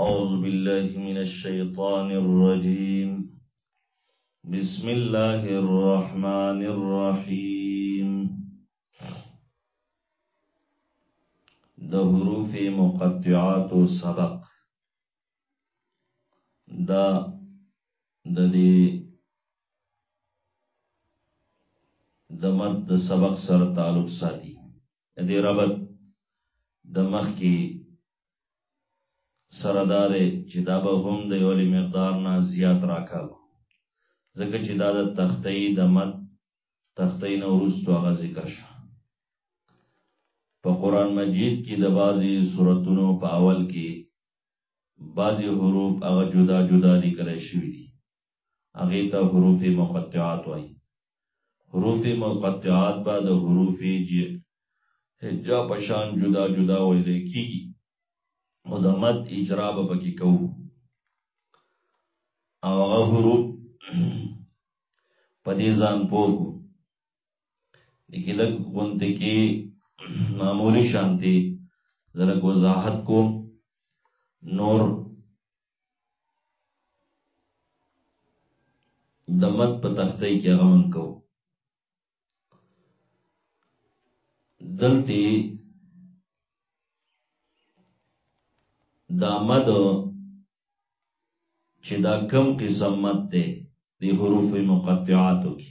أعوذ بالله من الشيطان الرجيم بسم الله الرحمن الرحيم د حروف مقطعات سبق دا د دې د مد د سبق سره تعلق ساتي د دې ربط د مخ کې سره دا دی چې دا به هم د یو لوی مقدار نه زیات راکاږو ځکه چې دا د تختې د مد تختې نه وروسته هغه ذکر شو په قران مجید کې د بعضی سوراتونو په اول کې بعضی حروف هغه جدا جدا لیکل شوی دي هغه ته حروف مقطعات وایي حروف مقطعات به د حروف جی هجا پشان جدا جدا ویل کیږي او د مد اجرا به پکې کوو او هغه حروف په دې ځان پوهو لیکي لږ غونډې کې معمولی شانتي زره وضاحت کوم نور د مت په تختې کې غمن کو دلته دا مد چې دا کم قسم مد دی د حروف مقطعاتو کې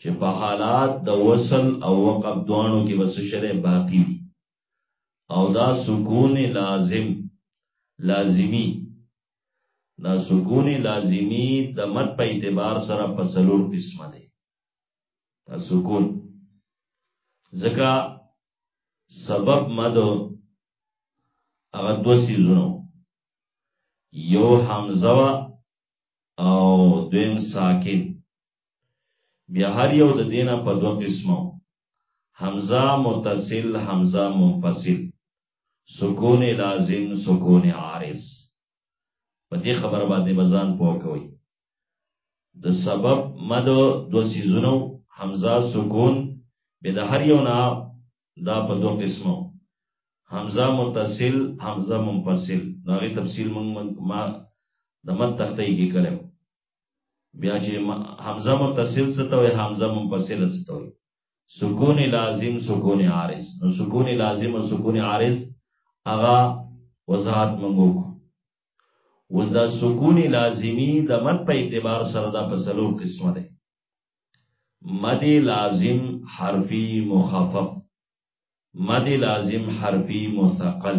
چې په حالات د وصل او وقف دوانو کې بس شرع باقی وي او دا سکون لازم لازمی دا سکون لازمی د مت په اعتبار سره په څلور قسمه دی دا سکون ځکه سبب مد هغه دو سیزونو یو حمزه او دویم ساکن بیا هر یو د دینه په دو قسمو حمزه متصل حمزه منفصل سکون لازم سکون عارض په دې خبر باندې بزان پوه کوي د سبب مد دو سیزونو حمزه سکون به د هر یو نه دا په دو قسمو حمزه متصل حمزه منفصل دا غي تفصیل مونږ ما د مت تختې کې کړم بیا چې حمزه متصل څه ته وي حمزه منفصل څه ته وي سکون لازم سکون عارض نو سکون لازم او سکون عارض هغه وضاحت منغو وز دا سکون لازمی د مد په اعتبار سره دا په څلور قسمه ده مد لازم حرفی مخفف مد لازم حرفی مثقل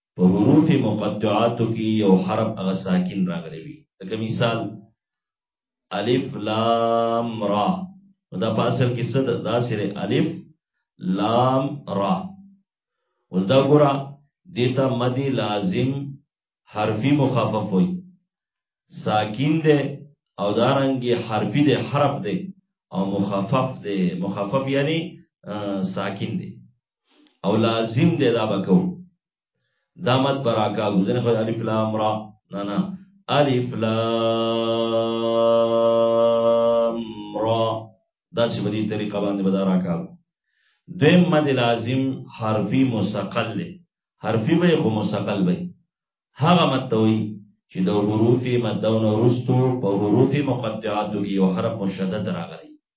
په حروف مقطعاتو کې یو حرف هغه ساکن راغلی وي لکه مثال الف لام را دا په اصل کې څه ده دا سره الف لام را اوس دا ګوره دیتا مد لازم حرفی مخفف وي ساکن ده او دارنګي حرفی ده حرف ده او مخفف ده مخفف یعنی ساکن ده او لازم دی دا بکو دا مد براکا ګوزن خو الف لام را نه نه الف لام را دا چې بدی طریقه باندې بدا راکا دویم مد لازم حرفی مسقل دی حرفی به خو مسقل به هغه مد توي چې د حروف مدونه رستو په حروف مقطعاتو کې یو حرف مشدد راغلی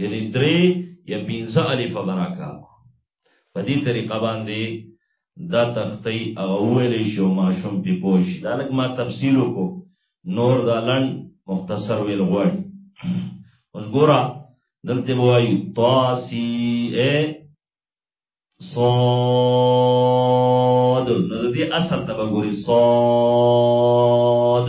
یعنی درې یا پنځه الف براکا په دې طریقه باندې دا تختی او ویل شي او ماشوم په پوه شي دا لکه ما تفصیل وکړو نور دا لن مختصر ویل غواړي اوس ګورا دلته وایي طاسی ا صاد نو دې اصل ته وګوري صاد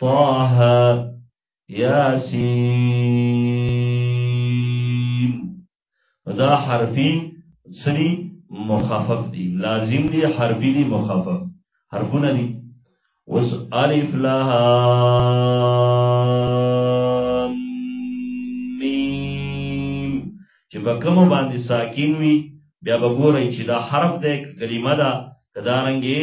طه یاسین دا حرفی سری مخفف دی لازم دی حرفی دی مخفف حرفونه دی اوس الف لام میم چې په کوم باندې ساکین وي بیا به ګورئ چې دا حرف دی کلمه ده کدارنګي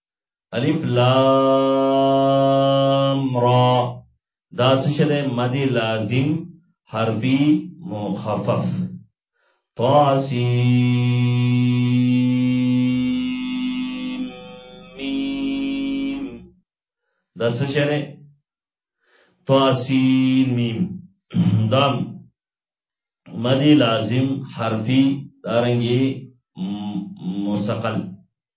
الف لام را دا څه شله مد لازم حرفی مخفف طاسیم میم دا څه شله طاسین میم دام مد لازم حرفی دارنګي مسقل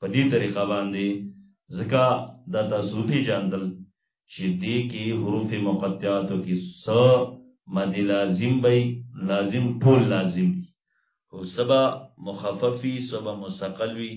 په دې طریقه باندې ځکه دا تاسو پیژندل چې دې کې حروف مقطعاتو کې س مد لازم به لازم ټول لازم دي او سبا مخففي سبا مسقل وي